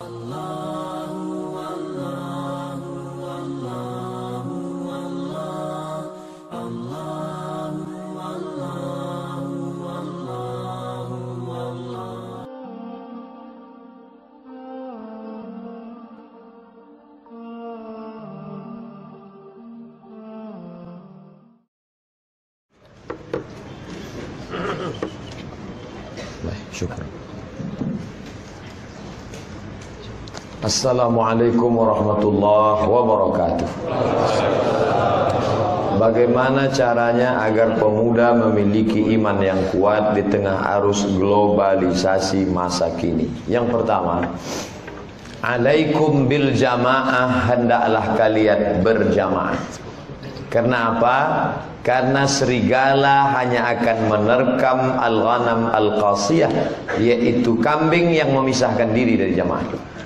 Allah. Assalamualaikum warahmatullahi wabarakatuh. Bagaimana caranya agar pemuda memiliki iman yang kuat di tengah arus globalisasi masa kini? Yang pertama, alaikum bil jamaah hendaklah kalian berjamaah. Kenapa? Karena serigala hanya akan menerkam al-ghanam al-qasiyah yaitu kambing yang memisahkan diri dari jamaah.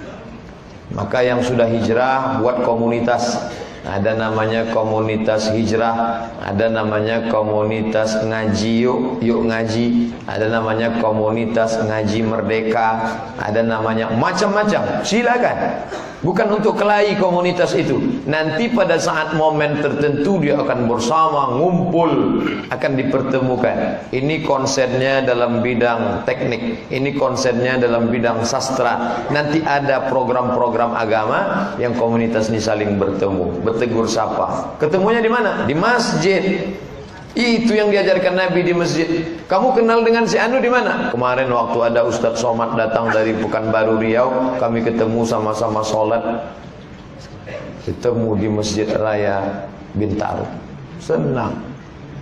Maka yang sudah hijrah buat komunitas ada namanya komunitas hijrah, ada namanya komunitas ngaji yuk, yuk ngaji, ada namanya komunitas ngaji merdeka, ada namanya macam-macam. Silakan. Bukan untuk kelahi komunitas itu. Nanti pada saat momen tertentu dia akan bersama, ngumpul, akan dipertemukan. Ini konsepnya dalam bidang teknik, ini konsepnya dalam bidang sastra. Nanti ada program-program agama yang komunitas ini saling bertemu, bertegur sapa. Ketemunya di mana? Di masjid. Itu yang diajarkan Nabi di masjid. Kamu kenal dengan si Anu di mana? Kemarin waktu ada Ustadz Somad datang dari Pekanbaru Riau, kami ketemu sama-sama sholat. Ketemu di Masjid Raya Bintaro. Senang.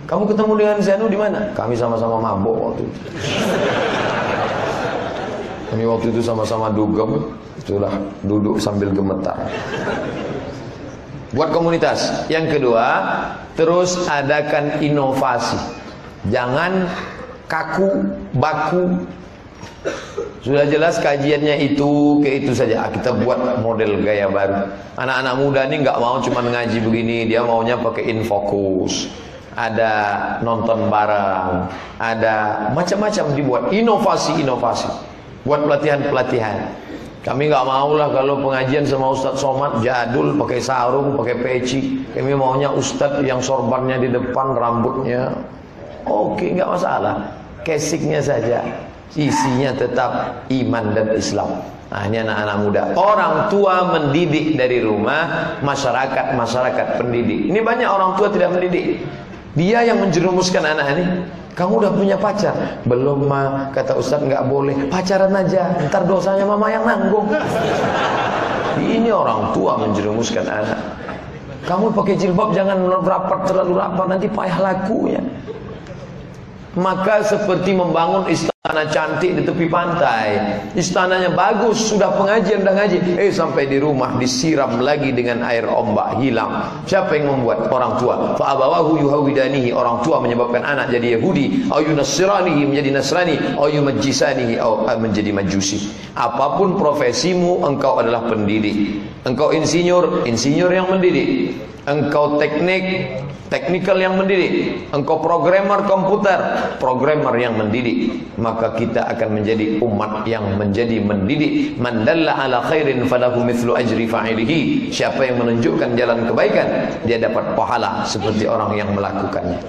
Kamu ketemu dengan si Anu di mana? Kami sama-sama mabok waktu itu. Kami waktu itu sama-sama dugem, itulah duduk sambil gemetar. Buat komunitas. Yang kedua, terus adakan inovasi. Jangan kaku, baku. Sudah jelas kajiannya itu ke itu saja. Ah, kita buat model gaya baru. Anak-anak muda ini nggak mau cuma ngaji begini, dia maunya pakai infokus. Ada nonton bareng, ada macam-macam dibuat inovasi-inovasi. Buat pelatihan-pelatihan. Kami nggak mau lah kalau pengajian sama Ustadz Somad jadul pakai sarung, pakai peci. Kami maunya Ustadz yang sorbannya di depan, rambutnya. Oke, nggak masalah. Kesiknya saja. Isinya tetap iman dan Islam. Nah, ini anak-anak muda. Orang tua mendidik dari rumah, masyarakat masyarakat pendidik. Ini banyak orang tua tidak mendidik. Dia yang menjerumuskan anak ini. Kamu udah punya pacar? Belum mah, kata Ustaz nggak boleh. Pacaran aja, ntar dosanya mama yang nanggung. Ini orang tua menjerumuskan anak. Kamu pakai jilbab jangan rapat terlalu rapat nanti payah lakunya. Maka seperti membangun istana cantik di tepi pantai. Istananya bagus, sudah pengajian dah ngaji. Eh sampai di rumah disiram lagi dengan air ombak, hilang. Siapa yang membuat? Orang tua. Fa abawahu yuhawidanihi. Orang tua menyebabkan anak jadi Yahudi, au yunassiranihi menjadi Nasrani, au yumajjisanihi au menjadi Majusi. Apa pun profesimu, engkau adalah pendidik. Engkau insinyur, insinyur yang mendidik. Engkau teknik, teknikal yang mendidik. Engkau programmer komputer, programmer yang mendidik. Kita akan menjadi umat yang menjadi mendidik. Man dalla ala khairin falahu mithlu ajri fa'ilihi. Siapa yang menunjukkan jalan kebaikan, dia dapat pahala seperti orang yang melakukannya.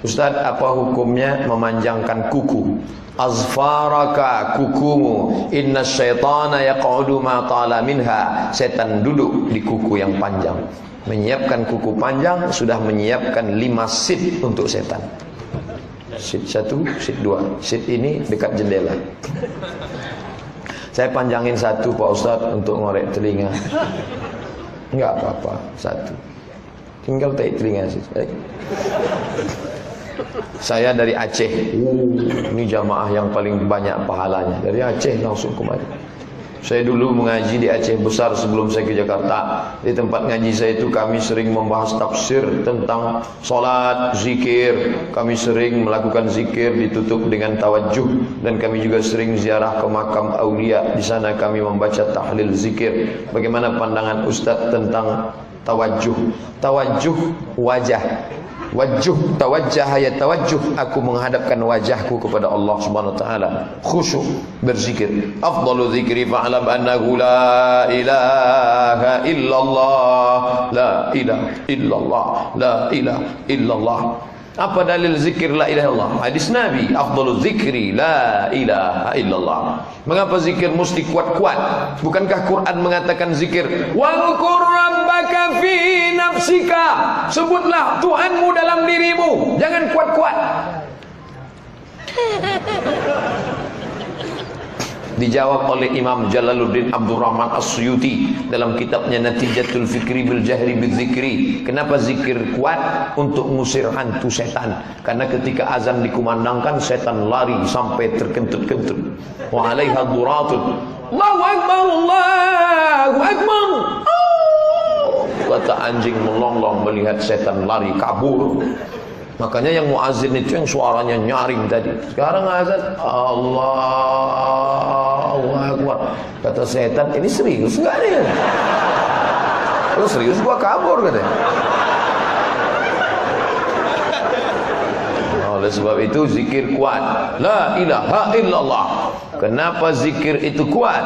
Ustaz, apa hukumnya memanjangkan kuku? Azfaraka kukumu Inna syaitana yaq'udu ma ta'ala minha Setan duduk di kuku yang panjang Menyiapkan kuku panjang Sudah menyiapkan lima sit untuk setan Sit satu, sit dua Sit ini dekat jendela Saya panjangin satu Pak Ustaz Untuk ngorek telinga Enggak apa-apa Satu Tinggal taik telinga sih saya dari Aceh. Ini jamaah yang paling banyak pahalanya. Dari Aceh langsung kemari. Saya dulu mengaji di Aceh besar sebelum saya ke Jakarta. Di tempat ngaji saya itu kami sering membahas tafsir tentang solat, zikir. Kami sering melakukan zikir ditutup dengan tawajuh dan kami juga sering ziarah ke makam aulia. Di sana kami membaca tahlil zikir. Bagaimana pandangan Ustaz tentang tawajuh? Tawajuh wajah Wajjuh tawajjah ya tawajjuh aku menghadapkan wajahku kepada Allah Subhanahu wa taala. Khusyuk berzikir. Afdalu dzikri fa'lam annahu la ilaha illallah. La ilaha illallah. La ilaha illallah. Apa dalil zikir la ilaha illallah? Hadis Nabi, afdalu zikri la ilaha illallah. Mengapa zikir mesti kuat-kuat? Bukankah Quran mengatakan zikir Wa'ukur rabbaka fi nafsika Sebutlah Tuhanmu dalam dirimu Jangan kuat-kuat dijawab oleh Imam Jalaluddin Abdurrahman As-Suyuti dalam kitabnya Natijatul Fikri bil Jahri bil Zikri. Kenapa zikir kuat untuk mengusir hantu setan? Karena ketika azan dikumandangkan setan lari sampai terkentut-kentut. Wa 'alaiha duratun. Allahu akbar, Allahu akbar. Kata anjing melonglong melihat setan lari kabur. Makanya yang muazin itu yang suaranya nyaring tadi. Sekarang azan Allahu Akbar. Kata setan, ini serius enggak nih? Kalau serius gua kabur katanya. Oleh sebab itu zikir kuat. La ilaha illallah. Kenapa zikir itu kuat?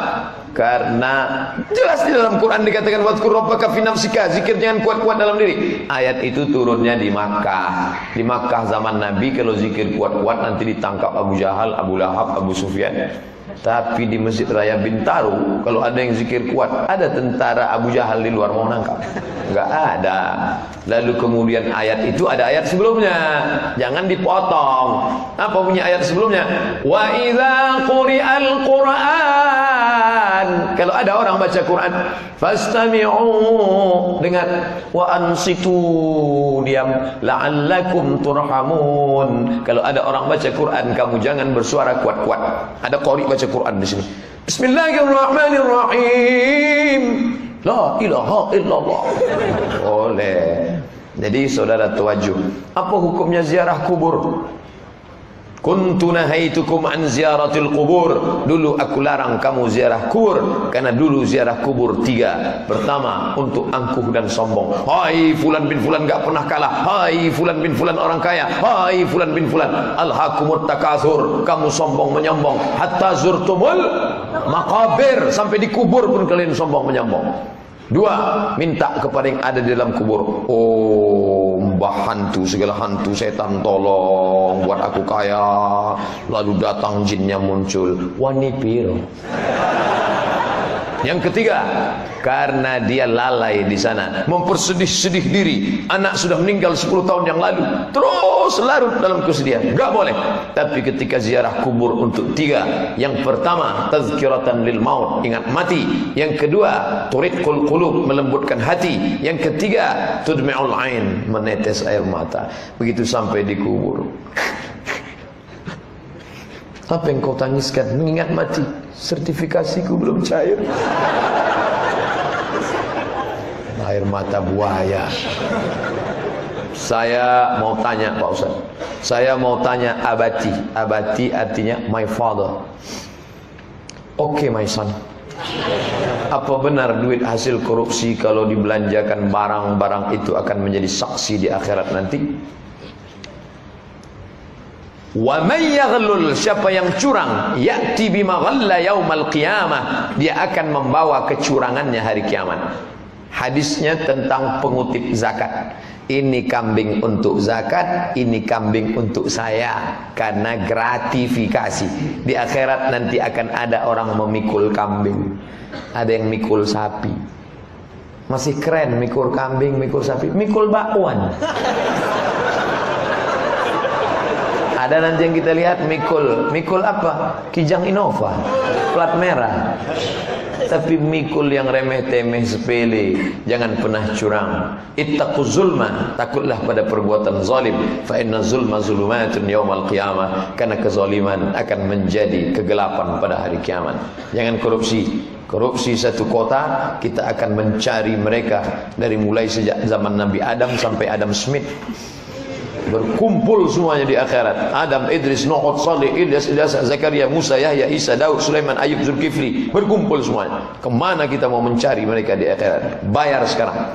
Karena jelas di dalam Quran dikatakan wadkur rabbaka fi nafsika, zikir jangan kuat-kuat dalam diri. Ayat itu turunnya di Makkah. Di Makkah zaman Nabi kalau zikir kuat-kuat nanti ditangkap Abu Jahal, Abu Lahab, Abu Sufyan. Tapi di Masjid Raya Bintaro kalau ada yang zikir kuat, ada tentara Abu Jahal di luar mau nangkap. Enggak ada. Lalu kemudian ayat itu ada ayat sebelumnya. Jangan dipotong. Apa punya ayat sebelumnya? Wa idza quri'al Qur'an. Kalau ada orang baca Quran, fastami'u dengar wa ansitu diam la'allakum turhamun. Kalau ada orang baca Quran, kamu jangan bersuara kuat-kuat. Ada qori baca Quran di sini. Bismillahirrahmanirrahim. La ilaha illallah. Boleh. Jadi saudara tuaju, apa hukumnya ziarah kubur? Kuntu nahaitukum an ziaratil kubur. Dulu aku larang kamu ziarah kubur karena dulu ziarah kubur tiga. Pertama untuk angkuh dan sombong. Hai fulan bin fulan enggak pernah kalah. Hai fulan bin fulan orang kaya. Hai fulan bin fulan alhaqumut takatsur. Kamu sombong menyombong hatta zurtumul maqabir sampai di kubur pun kalian sombong menyombong. Dua, minta kepada yang ada di dalam kubur. Oh, mbah hantu, segala hantu setan tolong buat aku kaya. Lalu datang jinnya muncul. Wani piro. Yang ketiga, karena dia lalai di sana, mempersedih-sedih diri. Anak sudah meninggal 10 tahun yang lalu, terus larut dalam kesedihan. Enggak boleh. Tapi ketika ziarah kubur untuk tiga, yang pertama tazkiratan lil maut, ingat mati. Yang kedua, turiqul qulub, melembutkan hati. Yang ketiga, tudmi'ul ain, menetes air mata. Begitu sampai di kubur. Apa yang kau tangiskan? Mengingat mati. Sertifikasiku belum cair. Air mata buaya. Saya mau tanya Pak Ustaz. Saya mau tanya abati. Abati artinya my father. Oke okay, my son. Apa benar duit hasil korupsi kalau dibelanjakan barang-barang itu akan menjadi saksi di akhirat nanti? Wa may yaghlul siapa yang curang ya'ti bima ghalla yaumal qiyamah dia akan membawa kecurangannya hari kiamat. Hadisnya tentang pengutip zakat. Ini kambing untuk zakat, ini kambing untuk saya karena gratifikasi. Di akhirat nanti akan ada orang memikul kambing. Ada yang mikul sapi. Masih keren mikul kambing, mikul sapi, mikul bakwan. Ada nanti yang kita lihat mikul. Mikul apa? Kijang Innova. Plat merah. Tapi mikul yang remeh temeh sepele. Jangan pernah curang. Ittaqu zulma. Takutlah pada perbuatan zalim. Fa inna zulma zulumatun yaumal qiyamah. Karena kezaliman akan menjadi kegelapan pada hari kiamat. Jangan korupsi. Korupsi satu kota kita akan mencari mereka dari mulai sejak zaman Nabi Adam sampai Adam Smith berkumpul semuanya di akhirat. Adam, Idris, Nuh, Salih, Ilyas, Ilyas, Zakaria, Musa, Yahya, Isa, Daud, Sulaiman, Ayub, Zulkifli. Berkumpul semuanya. Kemana kita mau mencari mereka di akhirat? Bayar sekarang.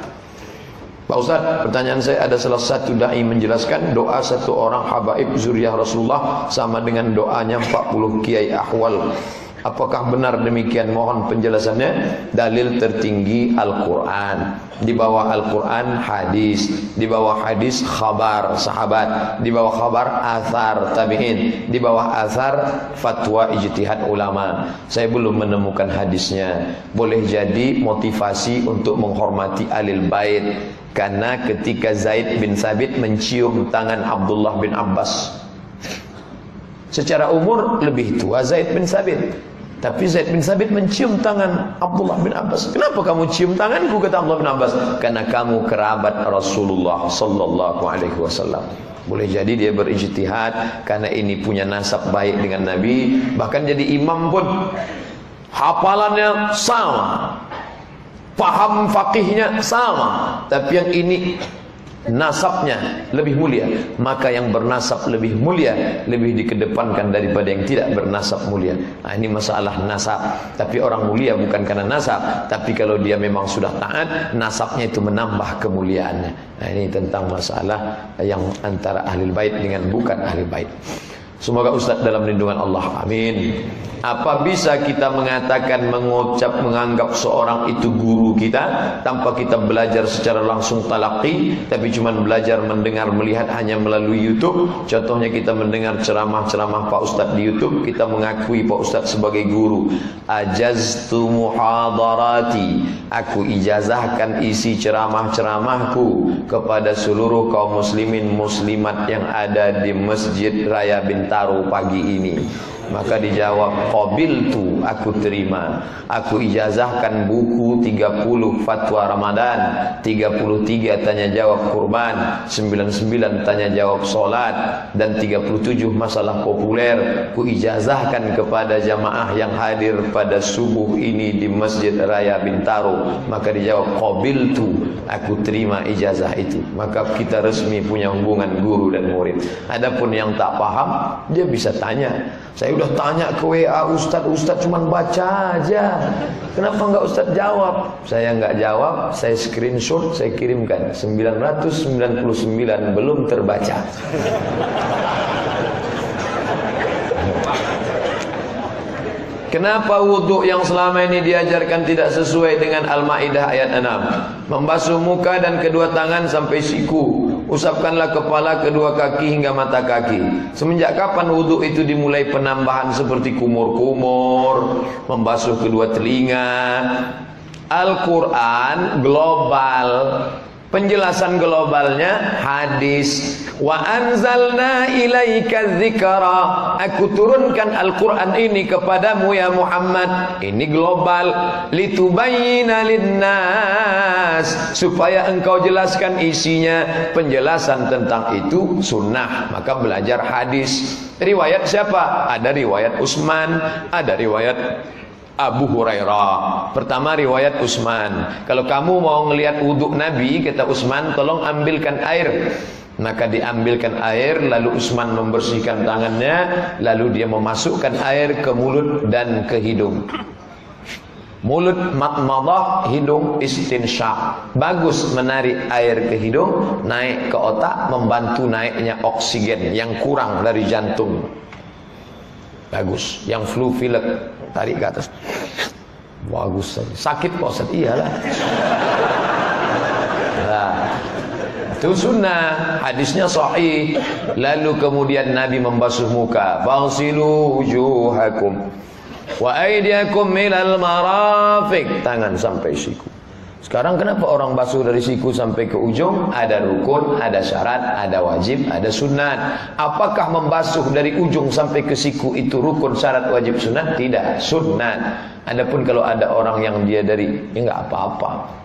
Pak Ustaz, pertanyaan saya ada salah satu dai menjelaskan doa satu orang habaib zuriyah Rasulullah sama dengan doanya 40 kiai ahwal. Apakah benar demikian? Mohon penjelasannya. Dalil tertinggi Al-Quran. Di bawah Al-Quran hadis. Di bawah hadis khabar sahabat. Di bawah khabar athar tabi'in. Di bawah athar fatwa ijtihad ulama. Saya belum menemukan hadisnya. Boleh jadi motivasi untuk menghormati alil bait. Karena ketika Zaid bin Sabit mencium tangan Abdullah bin Abbas Secara umur lebih tua Zaid bin Sabit. Tapi Zaid bin Sabit mencium tangan Abdullah bin Abbas. Kenapa kamu cium tanganku kata Abdullah bin Abbas? Karena kamu kerabat Rasulullah sallallahu alaihi wasallam. Boleh jadi dia berijtihad karena ini punya nasab baik dengan Nabi, bahkan jadi imam pun hafalannya sama. Paham fakihnya sama, tapi yang ini nasabnya lebih mulia. Maka yang bernasab lebih mulia lebih dikedepankan daripada yang tidak bernasab mulia. Nah, ini masalah nasab. Tapi orang mulia bukan karena nasab. Tapi kalau dia memang sudah taat nasabnya itu menambah kemuliaannya. Nah, ini tentang masalah yang antara ahli bait dengan bukan ahli bait Semoga Ustaz dalam lindungan Allah. Amin. Apa bisa kita mengatakan mengucap menganggap seorang itu guru kita tanpa kita belajar secara langsung talaqi tapi cuma belajar mendengar melihat hanya melalui YouTube contohnya kita mendengar ceramah-ceramah Pak Ustaz di YouTube kita mengakui Pak Ustaz sebagai guru ajaztu muhadarati aku ijazahkan isi ceramah-ceramahku kepada seluruh kaum muslimin muslimat yang ada di Masjid Raya Bintaro pagi ini Maka dijawab Qabil tu aku terima. Aku ijazahkan buku 30 fatwa Ramadan 33 tanya jawab kurban 99 tanya jawab solat Dan 37 masalah populer Ku ijazahkan kepada jamaah yang hadir pada subuh ini Di Masjid Raya Bintaro. Maka dijawab Qabil tu aku terima ijazah itu. Maka kita resmi punya hubungan guru dan murid. Adapun yang tak paham Dia bisa tanya Saya sudah tanya ke WA Ustaz, Ustaz cuma baca aja. Kenapa enggak Ustaz jawab? Saya enggak jawab, saya screenshot, saya kirimkan. 999 belum terbaca. Kenapa wudhu yang selama ini diajarkan tidak sesuai dengan Al-Ma'idah ayat 6 Membasuh muka dan kedua tangan sampai siku Usapkanlah kepala kedua kaki hingga mata kaki. Semenjak kapan wudhu itu dimulai penambahan seperti kumur-kumur Membasuh kedua telinga? Al-Quran global. Penjelasan globalnya hadis wa anzalna ilaika dzikra aku turunkan Al-Qur'an ini kepadamu ya Muhammad. Ini global. Litubayyana linnas. Supaya engkau jelaskan isinya. Penjelasan tentang itu sunnah. Maka belajar hadis. Riwayat siapa? Ada riwayat Utsman ada riwayat Abu Hurairah. Pertama riwayat Utsman. Kalau kamu mau ngelihat wudhu Nabi, kata Utsman, tolong ambilkan air. Maka diambilkan air, lalu Utsman membersihkan tangannya, lalu dia memasukkan air ke mulut dan ke hidung. Mulut matmadah, hidung istinsyak. Bagus menarik air ke hidung, naik ke otak, membantu naiknya oksigen yang kurang dari jantung. Bagus. Yang flu pilek tarik ke atas. Bagus. Sakit kok? Iyalah. Nah, itu sunnah, hadisnya sahih. Lalu kemudian Nabi membasuh muka. Fasilu wujuhakum wa aydiyakum minal marafiq. Tangan sampai siku. Sekarang kenapa orang basuh dari siku sampai ke ujung? Ada rukun, ada syarat, ada wajib, ada sunat. Apakah membasuh dari ujung sampai ke siku itu rukun, syarat, wajib, sunat? Tidak, sunat. Adapun kalau ada orang yang dia dari, ya enggak apa-apa.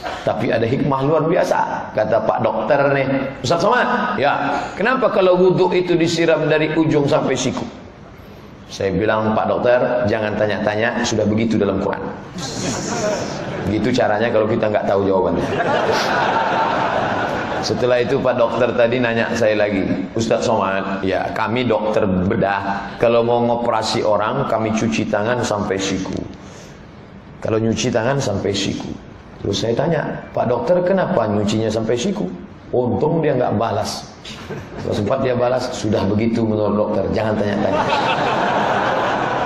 Tapi ada hikmah luar biasa. Kata Pak Dokter nih, Ustaz Somad, ya, kenapa kalau wudhu itu disiram dari ujung sampai siku? Saya bilang Pak Dokter jangan tanya-tanya sudah begitu dalam Quran. Begitu caranya kalau kita nggak tahu jawabannya. Setelah itu Pak Dokter tadi nanya saya lagi, Ustadz Somad, ya kami dokter bedah, kalau mau ngoperasi orang kami cuci tangan sampai siku. Kalau nyuci tangan sampai siku. Terus saya tanya, Pak dokter kenapa nyucinya sampai siku? Untung dia nggak balas. Kalau sempat dia balas, sudah begitu menurut dokter, jangan tanya-tanya.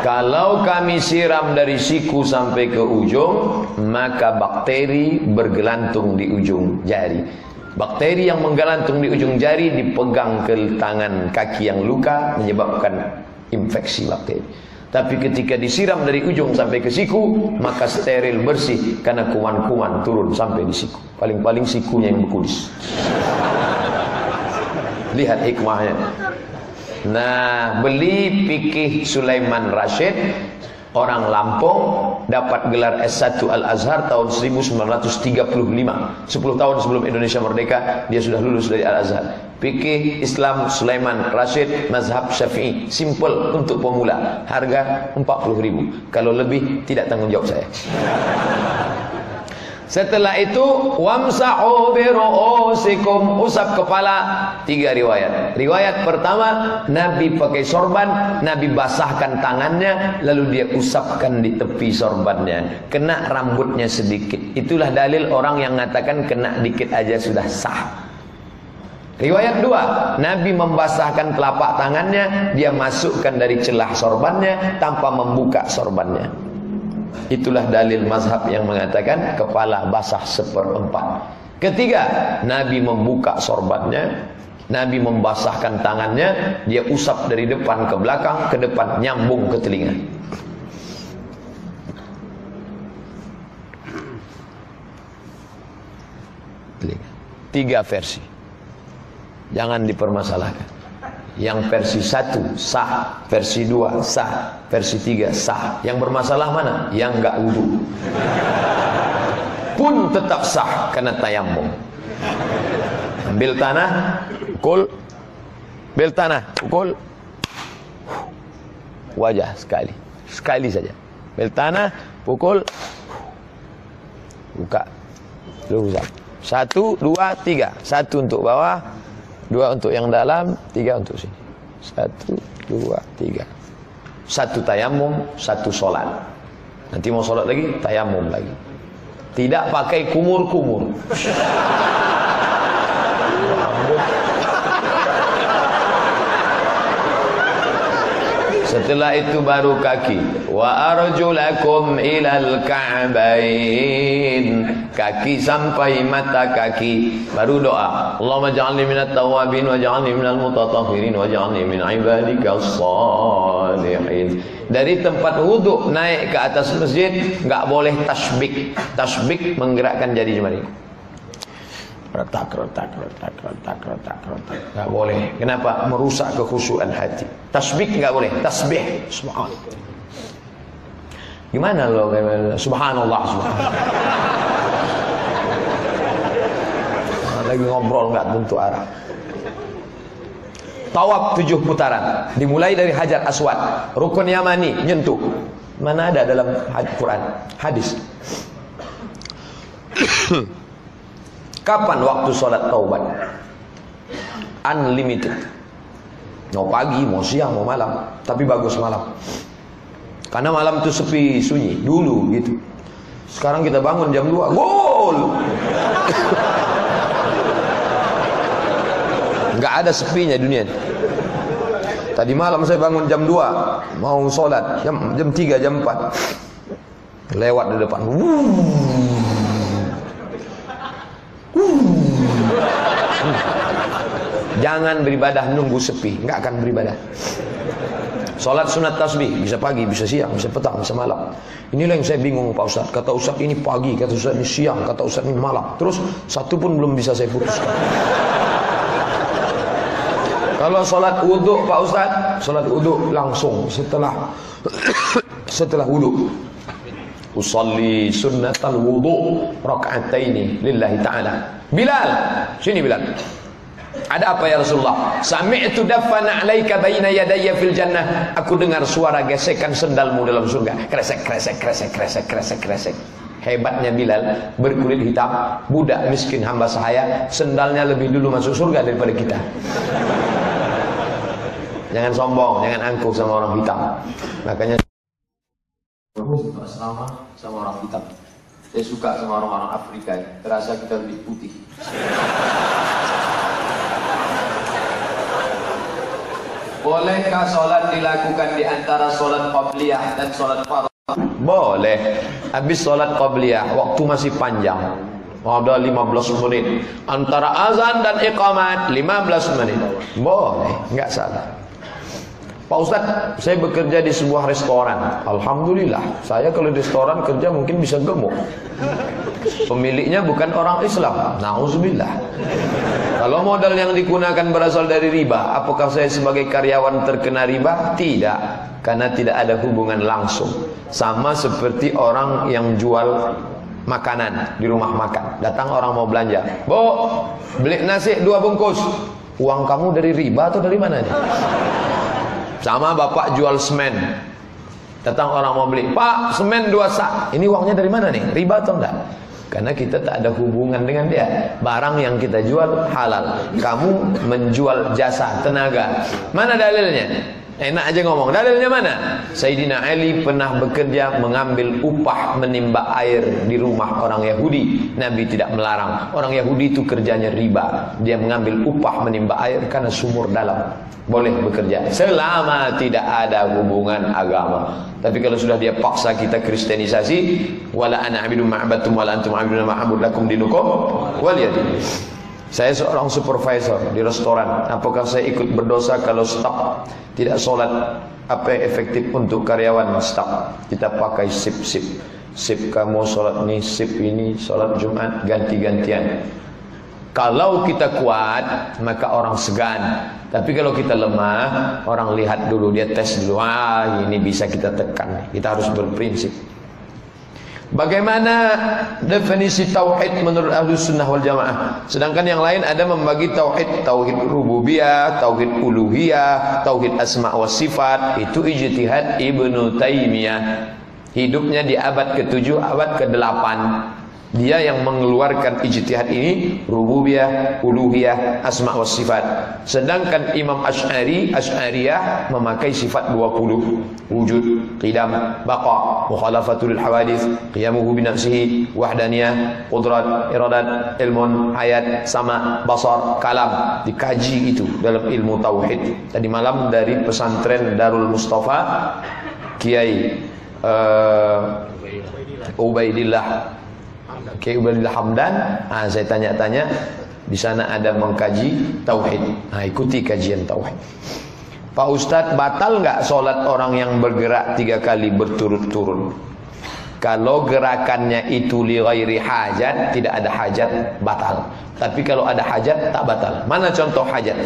Kalau kami siram dari siku sampai ke ujung, maka bakteri bergelantung di ujung jari. Bakteri yang menggelantung di ujung jari dipegang ke tangan kaki yang luka menyebabkan infeksi bakteri. Tapi ketika disiram dari ujung sampai ke siku, maka steril bersih karena kuman-kuman turun sampai di siku. Paling-paling sikunya yang berkudis. Lihat hikmahnya. Nah, beli fikih Sulaiman Rashid orang Lampung dapat gelar S1 Al-Azhar tahun 1935. 10 tahun sebelum Indonesia merdeka, dia sudah lulus dari Al-Azhar. Fikih Islam Sulaiman Rashid mazhab Syafi'i, simple untuk pemula. Harga 40.000. Kalau lebih tidak tanggung jawab saya. Setelah itu bi ru'usikum usap kepala tiga riwayat. Riwayat pertama Nabi pakai sorban, Nabi basahkan tangannya lalu dia usapkan di tepi sorbannya. Kena rambutnya sedikit. Itulah dalil orang yang mengatakan kena dikit aja sudah sah. Riwayat dua, Nabi membasahkan telapak tangannya, dia masukkan dari celah sorbannya tanpa membuka sorbannya. Itulah dalil mazhab yang mengatakan kepala basah seperempat. Ketiga, Nabi membuka sorbatnya, Nabi membasahkan tangannya, dia usap dari depan ke belakang, ke depan nyambung ke telinga. Tiga versi. Jangan dipermasalahkan. Yang versi satu sah, versi dua sah, versi tiga sah. Yang bermasalah mana? Yang enggak wudhu. Pun tetap sah karena tayamum. Ambil tanah, pukul. Ambil tanah, pukul. Wajah sekali. Sekali saja. Ambil tanah, pukul. Buka. Lalu Satu, dua, tiga. Satu untuk bawah, Dua untuk yang dalam, tiga untuk sini. Satu, dua, tiga. Satu tayamum, satu solat. Nanti mau solat lagi, tayamum lagi. Tidak pakai kumur-kumur. Setelah itu baru kaki. Wa arjulakum ilal ka'bain. Kaki sampai mata kaki. Baru doa. Allahumma ja'alni minat tawabin wa ja'alni minal mutatahhirin wa ja'alni min ibadika salihin. Dari tempat wuduk naik ke atas masjid enggak boleh tasbik. Tasbik menggerakkan jari jemari retak retak retak retak retak retak nggak boleh. Kenapa? Merusak kekhusyuan hati tasbih nggak boleh. Tasbih. Subhanallah. Gimana lo? Subhanallah subhanallah. Lagi ngobrol nggak? Tentu arah. Tawaf tujuh putaran. Dimulai dari hajar aswad. Rukun yamani nyentuh. Mana ada dalam Quran hadis Kapan waktu sholat taubat? Unlimited. Mau pagi, mau siang, mau malam. Tapi bagus malam. Karena malam itu sepi, sunyi. Dulu gitu. Sekarang kita bangun jam 2. Gol! Gak ada sepinya dunia Tadi malam saya bangun jam 2 Mau sholat Jam, jam 3, jam 4 Lewat di depan Wuh. Jangan beribadah nunggu sepi, nggak akan beribadah. Salat sunat tasbih bisa pagi, bisa siang, bisa petang, bisa malam. Inilah yang saya bingung Pak Ustaz. Kata Ustaz ini pagi, kata Ustaz ini siang, kata Ustaz ini malam. Terus satu pun belum bisa saya putuskan. Kalau salat wudhu Pak Ustaz, salat wudhu langsung setelah setelah wudhu. Usalli sunnatal wudhu raka'ataini lillahi ta'ala. Bilal, sini Bilal. Ada apa ya Rasulullah? Sami'tu dafana 'alaika baina yadayya fil jannah. Aku dengar suara gesekan sendalmu dalam surga. Kresek kresek kresek kresek kresek kresek. Hebatnya Bilal berkulit hitam, budak miskin hamba sahaya, sendalnya lebih dulu masuk surga daripada kita. Jangan sombong, jangan angkuh sama orang hitam. Makanya sama sama orang hitam. Saya suka sama orang-orang Afrika, terasa kita lebih putih. Bolehkah sholat dilakukan di antara sholat qabliyah dan sholat fardu? Boleh. Habis sholat qabliyah, waktu masih panjang. Ada 15 menit. Antara azan dan iqamat 15 menit. Boleh, enggak salah. Pak Ustadz, saya bekerja di sebuah restoran. Alhamdulillah, saya kalau di restoran kerja mungkin bisa gemuk. Pemiliknya bukan orang Islam. Nauzubillah. Kalau modal yang digunakan berasal dari riba, apakah saya sebagai karyawan terkena riba? Tidak, karena tidak ada hubungan langsung. Sama seperti orang yang jual makanan di rumah makan. Datang orang mau belanja. Bu, beli nasi dua bungkus. Uang kamu dari riba atau dari mana nih? Sama bapak jual semen. Datang orang mau beli, Pak semen dua sak. Ini uangnya dari mana nih? Riba atau enggak? Karena kita tak ada hubungan dengan dia. Barang yang kita jual halal. Kamu menjual jasa, tenaga. Mana dalilnya? Enak aja ngomong. Dalilnya mana? Sayyidina Ali pernah bekerja mengambil upah menimba air di rumah orang Yahudi. Nabi tidak melarang. Orang Yahudi itu kerjanya riba. Dia mengambil upah menimba air karena sumur dalam. Boleh bekerja selama tidak ada hubungan agama. Tapi kalau sudah dia paksa kita kristenisasi, wala ana abidu ma'abatum wala antum abidun ma'abud lakum dinukum waliyadin. Saya seorang supervisor di restoran. Apakah saya ikut berdosa kalau staf tidak sholat? Apa yang efektif untuk karyawan staf? Kita pakai sip-sip. Sip kamu sholat ini, sip ini, sholat Jumat, ganti-gantian. Kalau kita kuat, maka orang segan. Tapi kalau kita lemah, orang lihat dulu, dia tes dulu. Ah, ini bisa kita tekan. Kita harus berprinsip. Bagaimana definisi tauhid menurut ahli sunnah wal jamaah? Sedangkan yang lain ada membagi tauhid, tauhid rububiyah, tauhid uluhiyah, tauhid asma wa sifat. Itu ijtihad Ibnu Taimiyah. Hidupnya di abad ke-7, abad ke-8. Dia yang mengeluarkan ijtihad ini rububiyah, uluhiyah, asma wa sifat. Sedangkan Imam Asy'ari, Asy'ariyah memakai sifat 20. Wujud, qidam, baqa, mukhalafatul hawadith, qiyamuhu bi nafsihi, wahdaniyah, qudrat, iradat, ilmun, hayat, sama, basar, kalam. Dikaji itu dalam ilmu tauhid. Tadi malam dari pesantren Darul Mustafa Kiai uh, Ubaidillah Ubaidillah Hamdan, ah, saya tanya-tanya di sana ada mengkaji tauhid. Nah, ikuti kajian tauhid. Pak Ustadz batal nggak sholat orang yang bergerak tiga kali berturut-turut? Kalau gerakannya itu li ghairi hajat, tidak ada hajat, batal. Tapi kalau ada hajat, tak batal. Mana contoh hajat?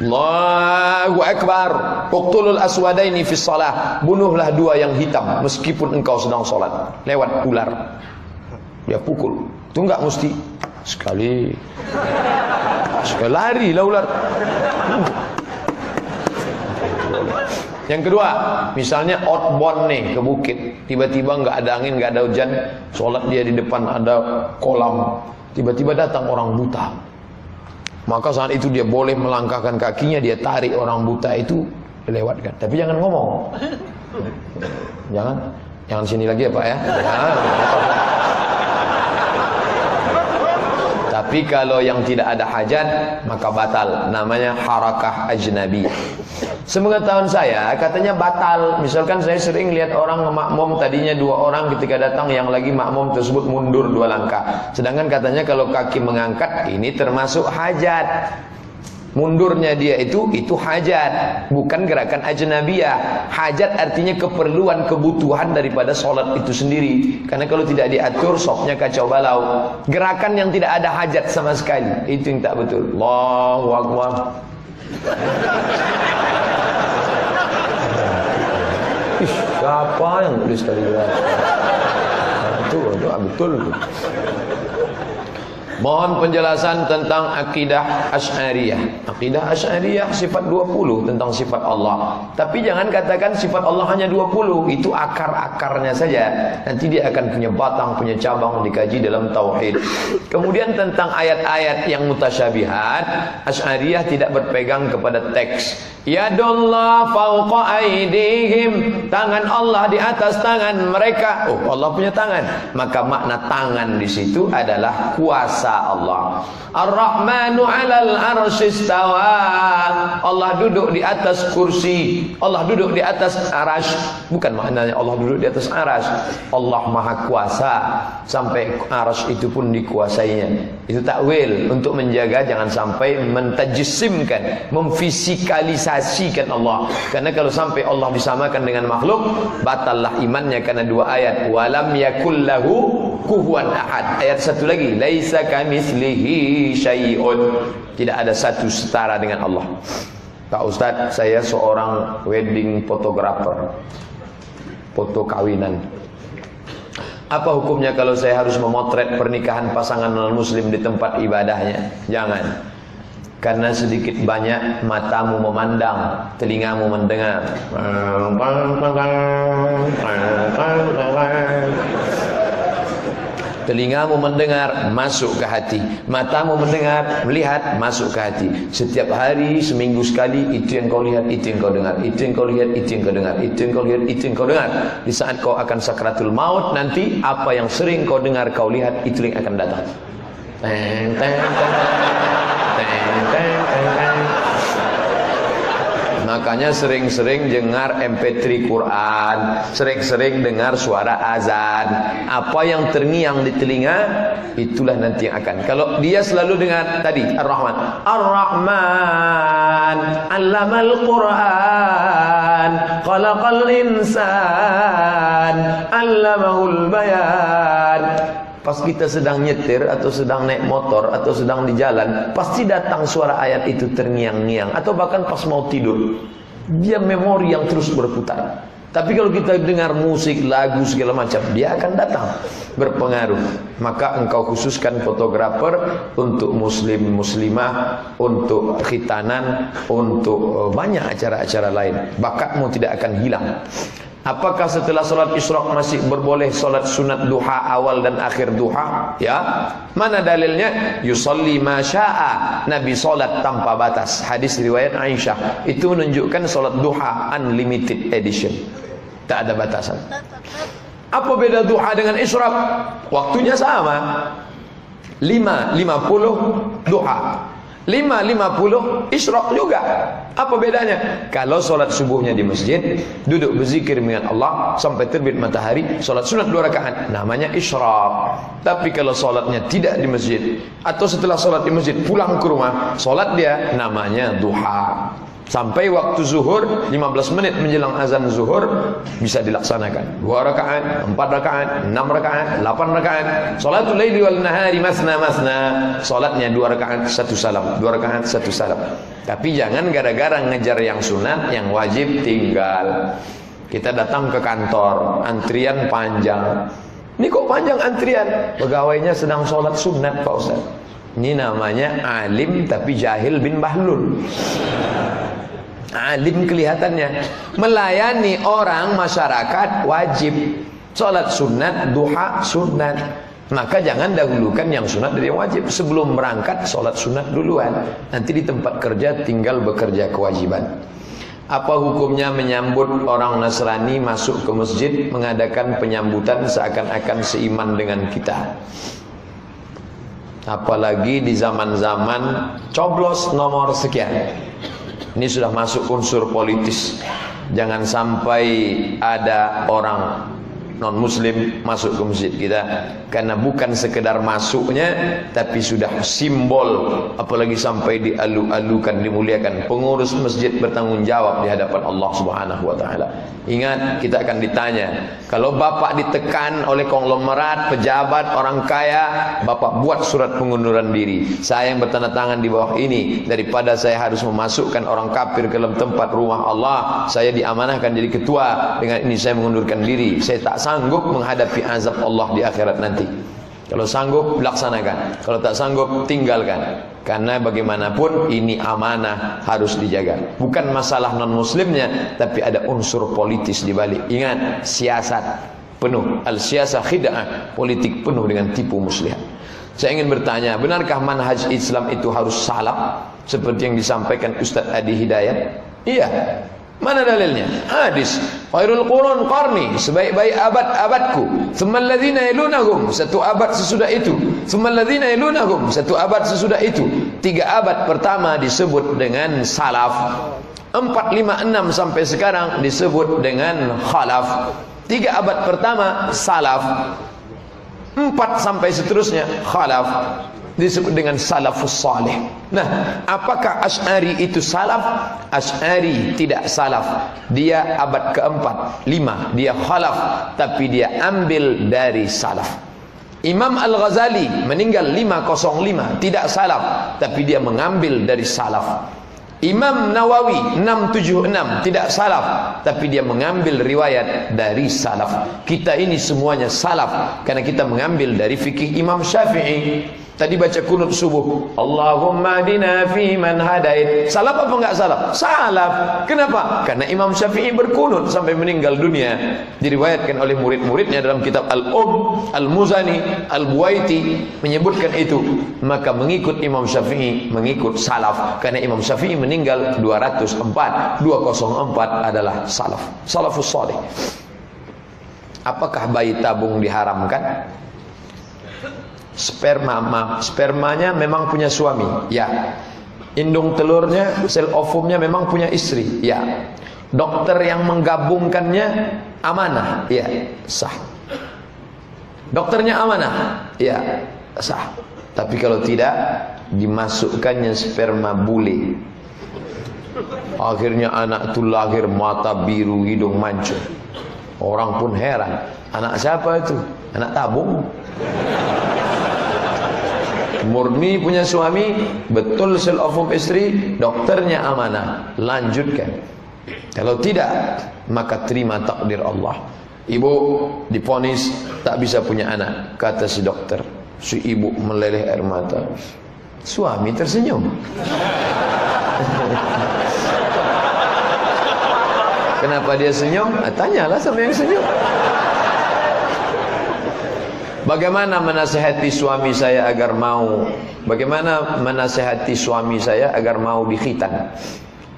Allahu Akbar. Uqtulul aswadaini fi salah. Bunuhlah dua yang hitam meskipun engkau sedang sholat. Lewat ular dia pukul. Itu enggak mesti. Sekali. Sekali lari lah ular. Yang kedua misalnya outbound nih ke bukit. Tiba-tiba enggak ada angin enggak ada hujan. Sholat dia di depan ada kolam. Tiba-tiba datang orang buta. Maka saat itu dia boleh melangkahkan kakinya dia tarik orang buta itu lewatkan tapi jangan ngomong. Jangan. Jangan sini lagi ya pak ya, ya Tapi kalau yang tidak ada hajat maka batal. Namanya harakah ajnabi. Sepengetahuan saya katanya batal. Misalkan saya sering lihat orang makmum tadinya dua orang ketika datang yang lagi makmum tersebut mundur dua langkah. Sedangkan katanya kalau kaki mengangkat ini termasuk hajat. Mundurnya dia itu itu hajat, bukan gerakan ajnabiyah. Hajat artinya keperluan, kebutuhan daripada sholat itu sendiri. Karena kalau tidak diatur, sopnya kacau balau. Gerakan yang tidak ada hajat sama sekali, itu yang tak betul. Allahu Akbar. Ish, siapa yang tulis tadi? Itu, itu betul. itu. Mohon penjelasan tentang akidah Asy'ariyah. Akidah Asy'ariyah sifat 20 tentang sifat Allah. Tapi jangan katakan sifat Allah hanya 20, itu akar-akarnya saja. Nanti dia akan punya batang, punya cabang dikaji dalam tauhid. Kemudian tentang ayat-ayat yang mutasyabihat, Asy'ariyah tidak berpegang kepada teks. Yadullah fauqa aidihim. Tangan Allah di atas tangan mereka. Oh, Allah punya tangan. Maka makna tangan di situ adalah kuasa kuasa Allah. Ar-Rahmanu 'alal arsyistawa. Allah duduk di atas kursi. Allah duduk di atas aras. Bukan maknanya Allah duduk di atas aras. Allah Maha Kuasa sampai aras itu pun dikuasainya. Itu takwil untuk menjaga jangan sampai mentajisimkan, memfisikalisasikan Allah. Karena kalau sampai Allah disamakan dengan makhluk, batallah imannya karena dua ayat. Walam yakullahu kuhuwan ahad. Ayat satu lagi, laisa kamitslihi syai'un. Tidak ada satu setara dengan Allah. Pak Ustadz, saya seorang wedding photographer. Foto kawinan. Apa hukumnya kalau saya harus memotret pernikahan pasangan non-muslim di tempat ibadahnya? Jangan. Karena sedikit banyak matamu memandang, telingamu mendengar. Telingamu mendengar masuk ke hati. Matamu mendengar, melihat masuk ke hati. Setiap hari, seminggu sekali Itu yang kau lihat, itu yang kau dengar. Itu yang kau lihat, itu yang kau dengar. Itu yang kau lihat, itu yang kau dengar. Di saat kau akan sakratul maut Nanti apa yang sering kau dengar, kau lihat Itu yang akan datang. Teng, teng, teng. Teng, teng, teng, Makanya sering-sering dengar MP3 Quran, sering-sering dengar suara azan. Apa yang terngiang di telinga, itulah nanti yang akan. Kalau dia selalu dengar tadi Ar-Rahman, Ar-Rahman, Allamal Quran, Khalaqal Insan, Allamahul Bayan. Pas kita sedang nyetir atau sedang naik motor atau sedang di jalan, pasti datang suara ayat itu terngiang-ngiang atau bahkan pas mau tidur. Dia memori yang terus berputar. Tapi kalau kita dengar musik, lagu segala macam, dia akan datang berpengaruh. Maka engkau khususkan fotografer untuk muslim muslimah, untuk khitanan, untuk eh, banyak acara-acara lain. Bakatmu tidak akan hilang. Apakah setelah solat isyraq masih berboleh solat sunat duha awal dan akhir duha? Ya. Mana dalilnya? Yusalli ma syaa. Nabi solat tanpa batas. Hadis riwayat Aisyah. Itu menunjukkan solat duha unlimited edition. Tak ada batasan. Apa beda duha dengan isyraq? Waktunya sama. 5 50 duha. 5.50 isyraq juga. Apa bedanya? Kalau solat subuhnya di masjid, duduk berzikir dengan Allah sampai terbit matahari, solat sunat dua rakaat, namanya isyraq. Tapi kalau solatnya tidak di masjid atau setelah solat di masjid pulang ke rumah, solat dia namanya duha. Sampai waktu zuhur 15 menit menjelang azan zuhur bisa dilaksanakan. Dua rakaat, empat rakaat, enam rakaat, delapan rakaat. Salatul laili wal nahari masna masna. Salatnya dua rakaat satu salam, dua rakaat satu salam. Tapi jangan gara-gara ngejar yang sunat, yang wajib tinggal. Kita datang ke kantor, antrian panjang. Ini kok panjang antrian? Pegawainya sedang sholat sunat Pak Ustaz. Ini namanya alim tapi jahil bin bahlul alim kelihatannya. Melayani orang masyarakat wajib. Sholat sunat duha sunat. Maka jangan dahulukan yang sunat dari yang wajib. Sebelum berangkat sholat sunat duluan. Nanti di tempat kerja tinggal bekerja kewajiban. Apa hukumnya menyambut orang Nasrani masuk ke masjid mengadakan penyambutan seakan-akan seiman dengan kita? Apalagi di zaman-zaman coblos nomor sekian ini sudah masuk unsur politis. Jangan sampai ada orang non muslim masuk ke masjid kita. Karena bukan sekedar masuknya tapi sudah simbol apalagi sampai dialu-alukan dimuliakan pengurus masjid bertanggung jawab di hadapan Allah Subhanahu wa taala. Ingat kita akan ditanya kalau bapak ditekan oleh konglomerat pejabat orang kaya bapak buat surat pengunduran diri. Saya yang bertanda tangan di bawah ini daripada saya harus memasukkan orang kafir ke dalam tempat rumah Allah saya diamanahkan jadi ketua. Dengan ini saya mengundurkan diri. Saya tak sanggup menghadapi azab Allah di akhirat nanti. Kalau sanggup laksanakan, kalau tak sanggup tinggalkan. Karena bagaimanapun ini amanah harus dijaga. Bukan masalah non muslimnya, tapi ada unsur politis di balik. Ingat, siasat penuh al-siasah khid'ah, politik penuh dengan tipu muslihat. Saya ingin bertanya, benarkah manhaj Islam itu harus salaf seperti yang disampaikan Ustaz Adi Hidayat? Iya. Mana dalilnya? Hadis. Khairul qurun qarni, sebaik-baik abad-abadku. Tsummal ladzina yalunahum, satu abad sesudah itu. Tsummal ladzina yalunahum, satu abad sesudah itu. Tiga abad pertama disebut dengan salaf. Empat, lima, enam sampai sekarang disebut dengan khalaf. Tiga abad pertama salaf. Empat sampai seterusnya khalaf disebut dengan salafus salih. Nah, apakah Asy'ari itu salaf? Asy'ari tidak salaf. Dia abad keempat, lima. Dia khalaf, tapi dia ambil dari salaf. Imam Al-Ghazali meninggal 505, tidak salaf, tapi dia mengambil dari salaf. Imam Nawawi 676 tidak salaf tapi dia mengambil riwayat dari salaf. Kita ini semuanya salaf karena kita mengambil dari fikih Imam Syafi'i. Tadi baca kunut subuh. Allahumma dina fi man hadait. Salaf apa enggak salaf? Salaf. Kenapa? Karena Imam Syafi'i berkunut sampai meninggal dunia. Diriwayatkan oleh murid-muridnya dalam kitab Al-Um, Al-Muzani, Al-Buaiti menyebutkan itu. Maka mengikut Imam Syafi'i, mengikut salaf. Karena Imam Syafi'i meninggal 204. 204 adalah salaf. Salafus salih. Apakah bayi tabung diharamkan? Sperma ma, spermanya memang punya suami. Ya. Indung telurnya sel ovumnya memang punya istri. Ya. Dokter yang menggabungkannya amanah. Ya. Sah. Dokternya amanah. Ya. Sah. Tapi kalau tidak dimasukkannya sperma bule. Akhirnya anak itu lahir mata biru hidung mancung. Orang pun heran. Anak siapa itu? Anak tabung murni punya suami, betul sel ovum istri, dokternya amanah, lanjutkan. Kalau tidak, maka terima takdir Allah. Ibu diponis tak bisa punya anak, kata si dokter. Si ibu meleleh air mata. Suami tersenyum. Kenapa dia senyum? Ah, tanyalah sama yang senyum. Bagaimana menasehati suami saya agar mau? Bagaimana menasehati suami saya agar mau dikhitan?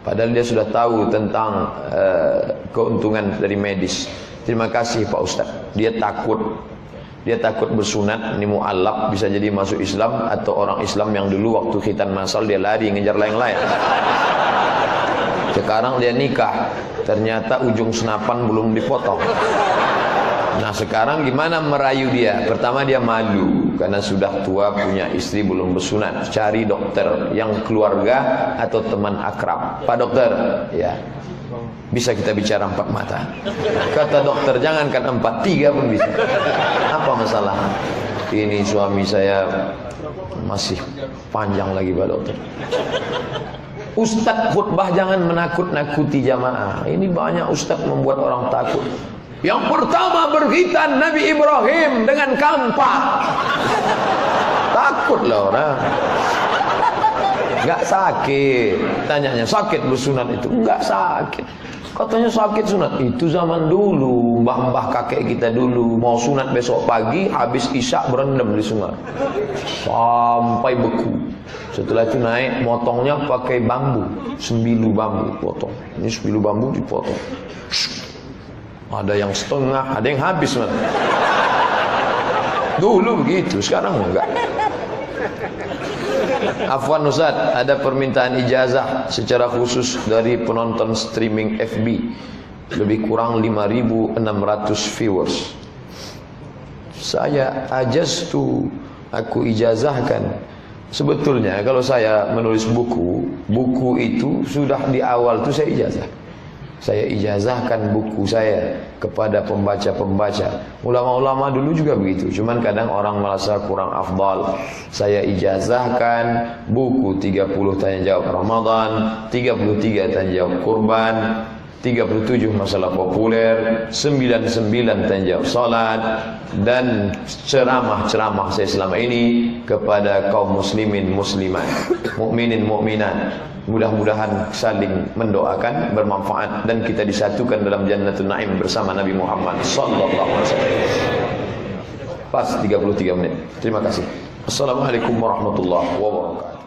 Padahal dia sudah tahu tentang uh, keuntungan dari medis. Terima kasih Pak Ustaz. Dia takut. Dia takut bersunat Ini mu'alaf bisa jadi masuk Islam Atau orang Islam yang dulu waktu khitan masal Dia lari ngejar lain-lain. Sekarang dia nikah Ternyata ujung senapan belum dipotong Nah sekarang gimana merayu dia? Pertama dia malu karena sudah tua punya istri belum bersunat. Cari dokter yang keluarga atau teman akrab. Pak dokter, ya bisa kita bicara empat mata. Kata dokter jangankan empat, tiga pun bisa. Apa masalah? Ini suami saya masih panjang lagi pak dokter. Ustadz khutbah jangan menakut-nakuti jamaah. Ini banyak ustadz membuat orang takut. Yang pertama berkhitan Nabi Ibrahim dengan kampak. Takutlah orang. Enggak sakit. Tanyanya sakit bersunat itu? Enggak sakit. Katanya sakit sunat. Itu zaman dulu, mbah-mbah kakek kita dulu mau sunat besok pagi, habis isya berendam di sungai. Sampai beku. Setelah itu naik, motongnya pakai bambu, sembilu bambu potong. Ini sembilu bambu dipotong. Ada yang setengah, ada yang habis man. Dulu begitu, sekarang enggak. Afwan Ustaz, ada permintaan ijazah secara khusus dari penonton streaming FB. Lebih kurang 5600 viewers. Saya ajas tu aku ijazahkan. Sebetulnya kalau saya menulis buku, buku itu sudah di awal tu saya ijazah. Saya ijazahkan buku saya kepada pembaca-pembaca. Ulama-ulama dulu juga begitu. Cuman kadang orang merasa kurang afdal. Saya ijazahkan buku 30 tanya jawab Ramadan, 33 tanya jawab kurban, 37 masalah populer 99 tanya salat dan ceramah-ceramah saya selama ini kepada kaum muslimin muslimat mukminin mukminat. Mudah-mudahan saling mendoakan bermanfaat dan kita disatukan dalam jannatul naim bersama Nabi Muhammad sallallahu alaihi wasallam. Pas 33 menit. Terima kasih. Assalamualaikum warahmatullahi wabarakatuh